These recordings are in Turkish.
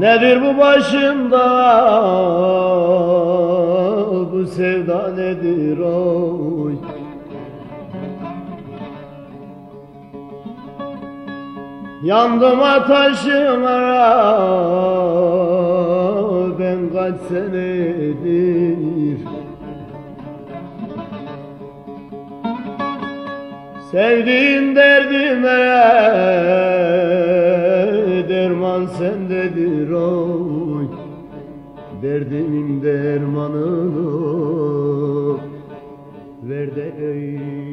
Nedir bu başımda? Bu sevda nedir? Oy. Yandım ateşime ben kaç senedir. Sevdiğin derdime derman sendedir oy. Derdimin dermanını ver de öyle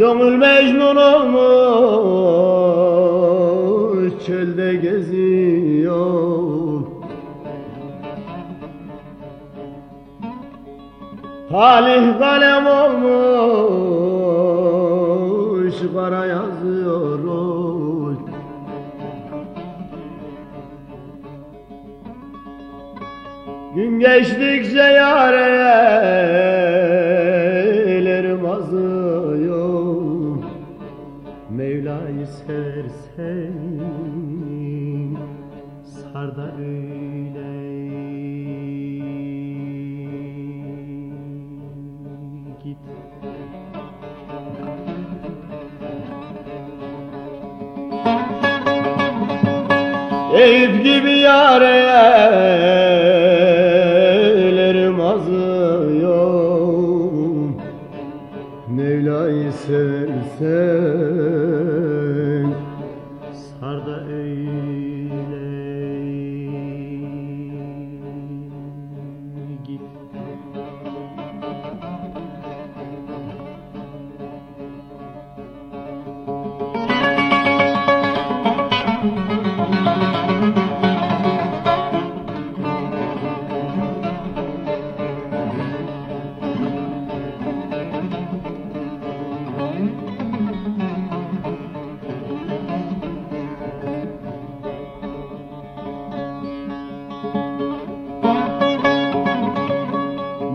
Gönül mecnun olmuş çölde geziyor Talih kalem olmuş kara yazıyor. Gün geçtikçe yarelerim azıyor Mevla'yı seversen sar da öyle git. Eyüp gibi yarelerim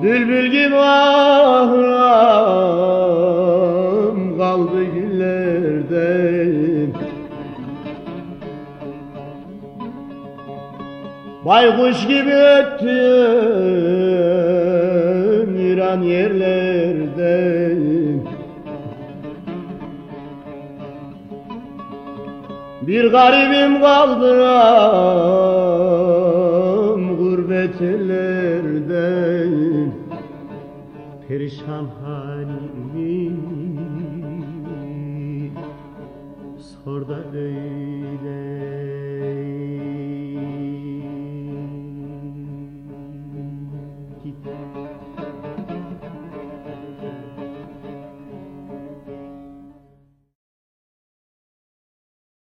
Bülbül gibi ahram kaldı günlerden Baykuş gibi öttüm İran yerlerden Bir garibim kaldım ellerde Perişan halimi sor da öyle